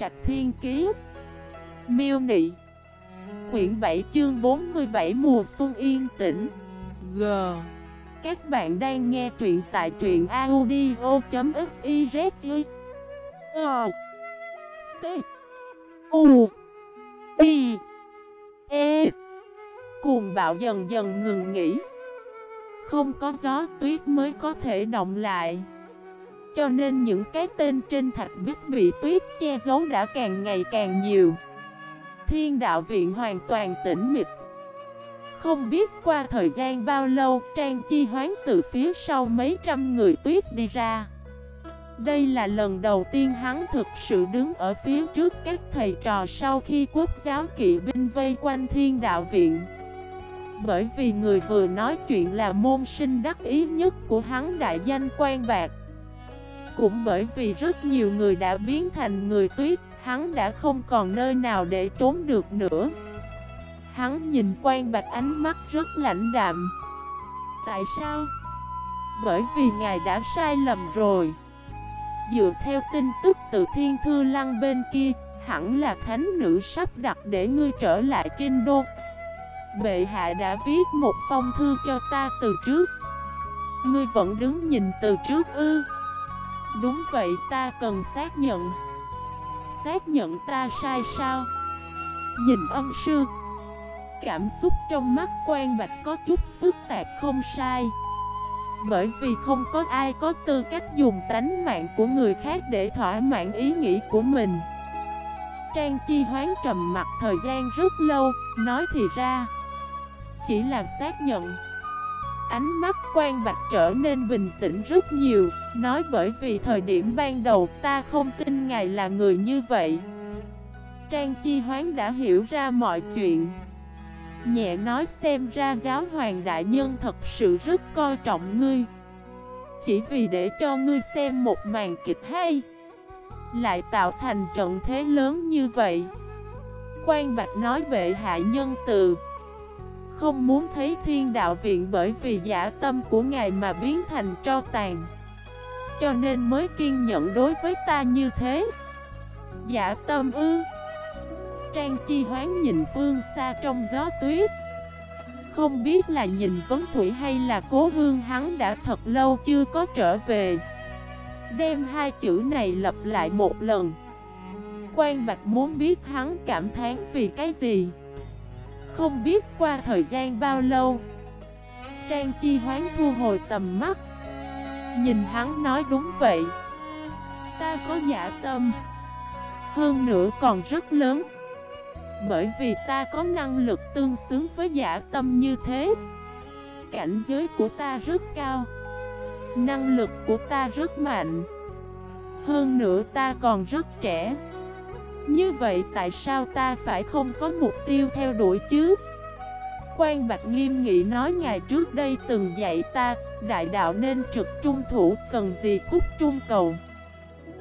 Trạch Thiên Kiế Miêu Nị. Quyển 7 chương 47 mùa xuân yên tĩnh. G. Các bạn đang nghe truyện tại truyện audio.xyz Ờ. T. U. I. E. Cuồng bạo dần dần ngừng nghỉ. Không có gió tuyết mới có thể động lại. Cho nên những cái tên trên thạch bích bị tuyết che giấu đã càng ngày càng nhiều. Thiên đạo viện hoàn toàn tĩnh mịch. Không biết qua thời gian bao lâu, Trang chi hoán từ phía sau mấy trăm người tuyết đi ra. Đây là lần đầu tiên hắn thực sự đứng ở phía trước các thầy trò sau khi quốc giáo kỵ binh vây quanh thiên đạo viện. Bởi vì người vừa nói chuyện là môn sinh đắc ý nhất của hắn đại danh quan bạc. Cũng bởi vì rất nhiều người đã biến thành người tuyết, Hắn đã không còn nơi nào để trốn được nữa. Hắn nhìn quan bạc ánh mắt rất lãnh đạm. Tại sao? Bởi vì ngài đã sai lầm rồi. Dựa theo tin tức từ thiên thư lăng bên kia, Hẳn là thánh nữ sắp đặt để ngươi trở lại kinh đô. Bệ hạ đã viết một phong thư cho ta từ trước. Ngươi vẫn đứng nhìn từ trước ư? Đúng vậy ta cần xác nhận. Xác nhận ta sai sao? Nhìn ân sư Cảm xúc trong mắt quan bạch có chút phức tạp không sai. Bởi vì không có ai có tư cách dùng tánh mạng của người khác để thỏa mãn ý nghĩ của mình. Trang Chi Hoán trầm mặt thời gian rất lâu, nói thì ra Chỉ là xác nhận. Ánh mắt quan bạch trở nên bình tĩnh rất nhiều. Nói bởi vì thời điểm ban đầu, ta không tin ngài là người như vậy. Trang Chi Hoán đã hiểu ra mọi chuyện. Nhẹ nói xem ra giáo hoàng đại nhân thật sự rất coi trọng ngươi. Chỉ vì để cho ngươi xem một màn kịch hay, Lại tạo thành trận thế lớn như vậy. Quan Bạch nói bệ hạ nhân từ. Không muốn thấy thiên đạo viện bởi vì giả tâm của ngài mà biến thành tro tàn. Cho nên mới kiên nhẫn đối với ta như thế. Giả tâm ư? Trang Chi Hoán nhìn phương xa trong gió tuyết. Không biết là nhìn vấn thủy hay là cố hương hắn đã thật lâu chưa có trở về. Đem hai chữ này lặp lại một lần. Quan Bạch muốn biết hắn cảm thán vì cái gì? Không biết qua thời gian bao lâu. Trang Chi Hoán thu hồi tầm mắt. Nhìn hắn nói đúng vậy. Ta có giả tâm. Hơn nữa còn rất lớn. Bởi vì ta có năng lực tương xứng với giả tâm như thế. Cảnh giới của ta rất cao. Năng lực của ta rất mạnh. Hơn nữa ta còn rất trẻ. Như vậy tại sao ta phải không có mục tiêu theo đuổi chứ? Quan Bạch nghiêm nghị nói ngày trước đây từng dạy ta, Đại đạo nên trực trung thủ, cần gì khúc trung cầu?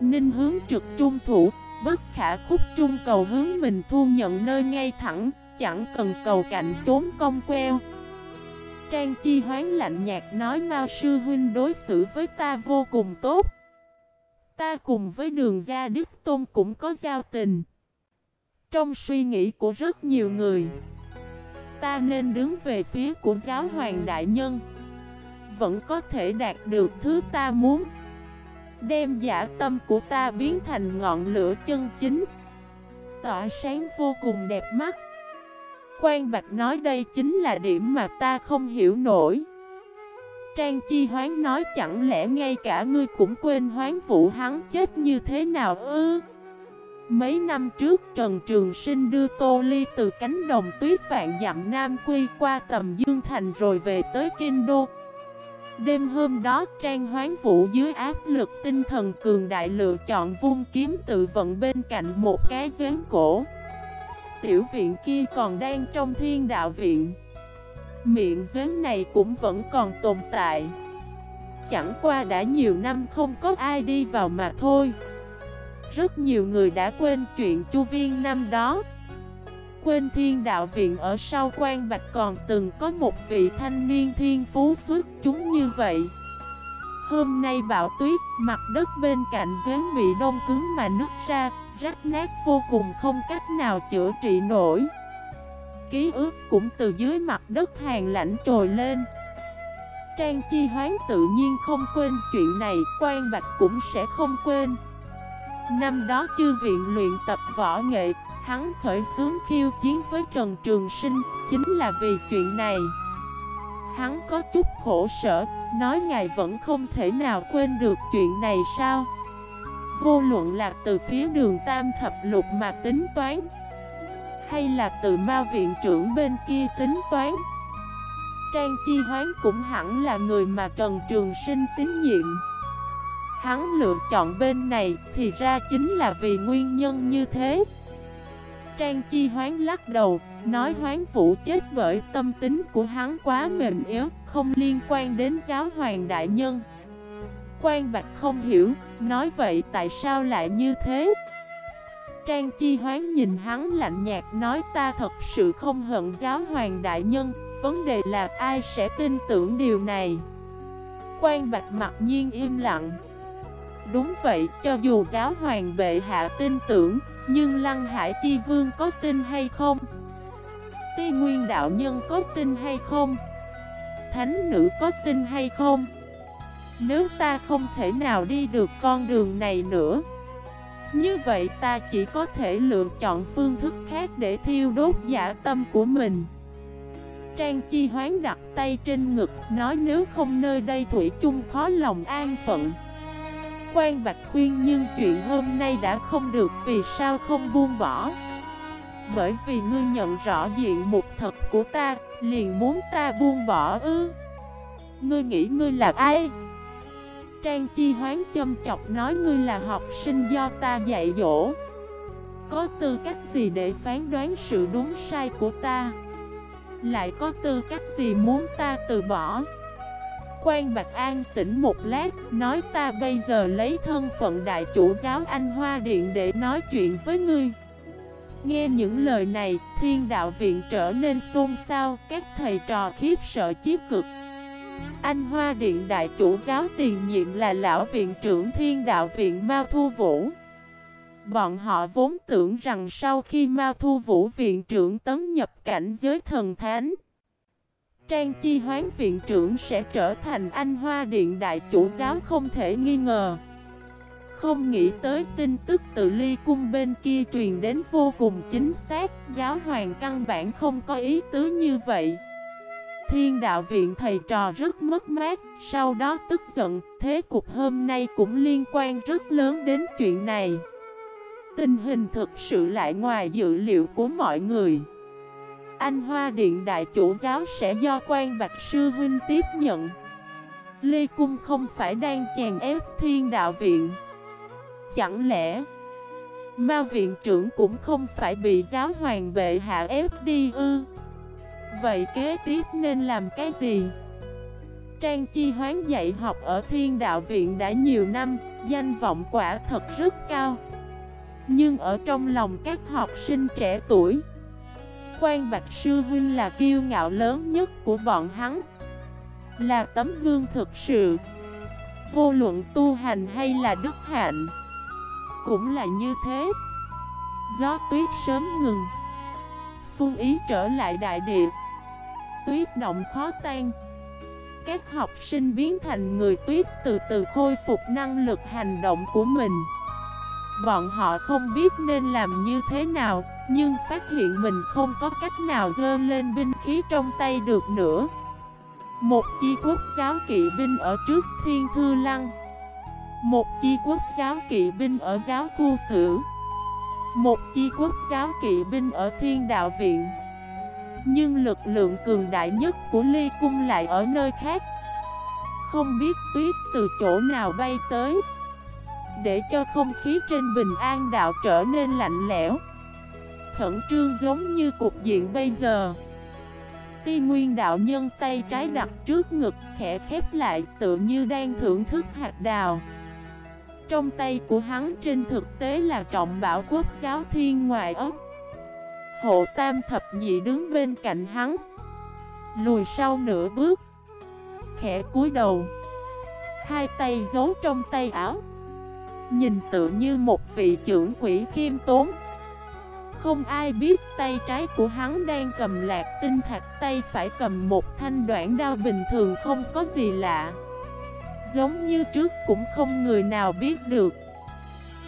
Ninh hướng trực trung thủ, Bất khả khúc trung cầu hướng mình thu nhận nơi ngay thẳng, Chẳng cần cầu cạnh trốn cong queo. Trang Chi hoán lạnh nhạt nói Mao Sư Huynh đối xử với ta vô cùng tốt. Ta cùng với đường gia Đức Tôn cũng có giao tình. Trong suy nghĩ của rất nhiều người, Ta nên đứng về phía của giáo hoàng đại nhân. Vẫn có thể đạt được thứ ta muốn. Đem giả tâm của ta biến thành ngọn lửa chân chính. Tỏa sáng vô cùng đẹp mắt. Quan Bạch nói đây chính là điểm mà ta không hiểu nổi. Trang Chi Hoán nói, chẳng lẽ ngay cả ngươi cũng quên Hoán Vũ hắn chết như thế nào ư? Mấy năm trước, Trần Trường Sinh đưa Tô Ly từ cánh đồng tuyết vạn dặm Nam Quy qua tầm Dương Thành rồi về tới Kinh Đô. Đêm hôm đó, Trang Hoán Vũ dưới áp lực tinh thần cường đại lựa chọn vung kiếm tự vận bên cạnh một cái giếng cổ. Tiểu viện kia còn đang trong thiên đạo viện. Miệng giếng này cũng vẫn còn tồn tại. Chẳng qua đã nhiều năm không có ai đi vào mà thôi. Rất nhiều người đã quên chuyện chu viên năm đó. Quên thiên đạo viện ở sau quan bạch còn từng có một vị thanh niên thiên phú xuất chúng như vậy. Hôm nay bão tuyết, mặt đất bên cạnh giếng bị đông cứng mà nứt ra, rách nát vô cùng không cách nào chữa trị nổi. Ký ức cũng từ dưới mặt đất hàng lạnh trồi lên. Trang Chi Hoán tự nhiên không quên chuyện này Quan Bạch cũng sẽ không quên. Năm đó chư viện luyện tập võ nghệ, Hắn khởi xướng khiêu chiến với Trần Trường Sinh, Chính là vì chuyện này. Hắn có chút khổ sở, Nói ngài vẫn không thể nào quên được chuyện này sao? Vô luận là từ phía đường Tam Thập Lục mà tính toán hay là từ ma viện trưởng bên kia tính toán Trang Chi Hoán cũng hẳn là người mà Trần Trường Sinh tín nhiệm Hắn lựa chọn bên này thì ra chính là vì nguyên nhân như thế Trang Chi Hoán lắc đầu, nói Hoán Vũ chết bởi tâm tính của hắn quá mềm yếu, không liên quan đến giáo hoàng đại nhân. Quan Bạch không hiểu, nói vậy tại sao lại như thế? Trang Chi Hoán nhìn hắn lạnh nhạt nói ta thật sự không hận giáo hoàng đại nhân, vấn đề là ai sẽ tin tưởng điều này. Quan Bạch mặc nhiên im lặng. Đúng vậy, cho dù giáo hoàng bệ hạ tin tưởng, nhưng Lăng Hải Chi Vương có tin hay không? Ti Nguyên Đạo Nhân có tin hay không? Thánh Nữ có tin hay không? Nếu ta không thể nào đi được con đường này nữa như vậy ta chỉ có thể lựa chọn phương thức khác để thiêu đốt giả tâm của mình. Trang Chi Hoán đặt tay trên ngực, Nói nếu không nơi đây Thủy chung khó lòng an phận. Quan Bạch khuyên nhưng chuyện hôm nay đã không được, Vì sao không buông bỏ? Bởi vì ngươi nhận rõ diện mục thật của ta, Liền muốn ta buông bỏ ư? Ngươi nghĩ ngươi là ai? Trang Chi Hoán châm chọc nói ngươi là học sinh do ta dạy dỗ. Có tư cách gì để phán đoán sự đúng sai của ta? Lại có tư cách gì muốn ta từ bỏ? Quan Bạch An tỉnh một lát, Nói ta bây giờ lấy thân phận đại chủ giáo Anh Hoa Điện để nói chuyện với ngươi. Nghe những lời này, Thiên đạo viện trở nên xôn xao, Các thầy trò khiếp sợ chiếc cực anh Hoa Điện Đại Chủ giáo tiền nhiệm là Lão Viện trưởng Thiên Đạo Viện Mao Thu Vũ. Bọn họ vốn tưởng rằng sau khi Mao Thu Vũ Viện trưởng tấn nhập cảnh giới thần thánh, Trang Chi Hoán Viện trưởng sẽ trở thành anh Hoa Điện Đại Chủ giáo không thể nghi ngờ. Không nghĩ tới tin tức tự ly cung bên kia truyền đến vô cùng chính xác, Giáo hoàng căn bản không có ý tứ như vậy. Thiên đạo viện thầy trò rất mất mát, sau đó tức giận, thế cục hôm nay cũng liên quan rất lớn đến chuyện này. Tình hình thực sự lại ngoài dự liệu của mọi người. Anh Hoa Điện Đại Chủ Giáo sẽ do quan Bạch Sư Huynh tiếp nhận. Lê Cung không phải đang chèn ép thiên đạo viện. Chẳng lẽ... Ma viện trưởng cũng không phải bị giáo hoàng bệ hạ ép đi ư Vậy kế tiếp nên làm cái gì? Trang Chi Hoán dạy học ở Thiên Đạo Viện đã nhiều năm, danh vọng quả thật rất cao. Nhưng ở trong lòng các học sinh trẻ tuổi, Quan Bạch Sư Huynh là kiêu ngạo lớn nhất của bọn hắn. Là tấm gương thực sự, vô luận tu hành hay là đức hạnh, cũng là như thế. Gió tuyết sớm ngừng, xuân ý trở lại đại địa tuyết động khó tan. Các học sinh biến thành người tuyết từ từ khôi phục năng lực hành động của mình. Bọn họ không biết nên làm như thế nào, Nhưng phát hiện mình không có cách nào dơ lên binh khí trong tay được nữa. Một chi quốc giáo kỵ binh ở trước Thiên Thư Lăng. Một chi quốc giáo kỵ binh ở giáo khu sử. Một chi quốc giáo kỵ binh ở Thiên Đạo Viện nhưng lực lượng cường đại nhất của ly cung lại ở nơi khác. Không biết tuyết từ chỗ nào bay tới. Để cho không khí trên bình an đạo trở nên lạnh lẽo. Khẩn trương giống như cục diện bây giờ. Ti nguyên đạo nhân tay trái đặt trước ngực, khẽ khép lại tự như đang thưởng thức hạt đào. Trong tay của hắn trên thực tế là trọng bảo quốc giáo thiên ngoại ốc. Hộ tam thập nhị đứng bên cạnh hắn. Lùi sau nửa bước. Khẽ cúi đầu. Hai tay giấu trong tay áo. Nhìn tự như một vị trưởng quỷ khiêm tốn. Không ai biết tay trái của hắn đang cầm lạc tinh thạch, Tay phải cầm một thanh đoạn đao bình thường không có gì lạ. Giống như trước cũng không người nào biết được.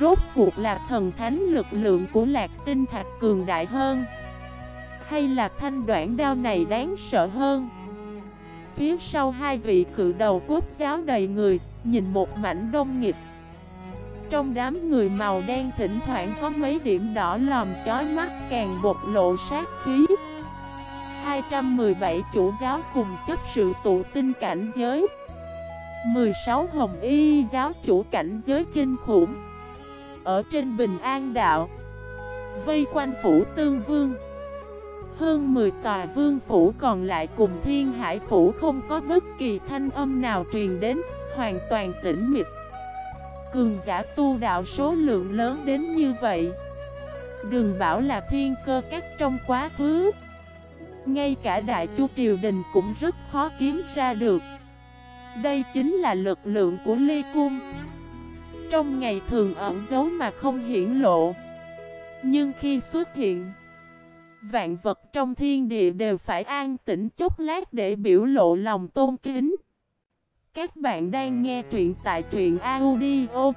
Rốt cuộc là thần thánh lực lượng của lạc tinh thạch cường đại hơn. Hay là thanh đoạn đao này đáng sợ hơn? Phía sau hai vị cự đầu quốc giáo đầy người, Nhìn một mảnh đông nghịch. Trong đám người màu đen thỉnh thoảng có mấy điểm đỏ lòm chói mắt càng bộc lộ sát khí. 217 chủ giáo cùng chấp sự tụ tinh cảnh giới. 16 hồng y giáo chủ cảnh giới kinh khủng. Ở trên bình an đạo, Vây quanh phủ tương vương. Hơn 10 tòa vương phủ còn lại cùng thiên hải phủ không có bất kỳ thanh âm nào truyền đến, Hoàn toàn tĩnh mịch. Cường giả tu đạo số lượng lớn đến như vậy. Đừng bảo là thiên cơ các trong quá khứ. Ngay cả đại chu triều đình cũng rất khó kiếm ra được. Đây chính là lực lượng của ly cung. Trong ngày thường ẩn giấu mà không hiển lộ. Nhưng khi xuất hiện, Vạn vật trong thiên địa đều phải an tĩnh chốc lát để biểu lộ lòng tôn kính. Các bạn đang nghe truyện tại truyện audio.fif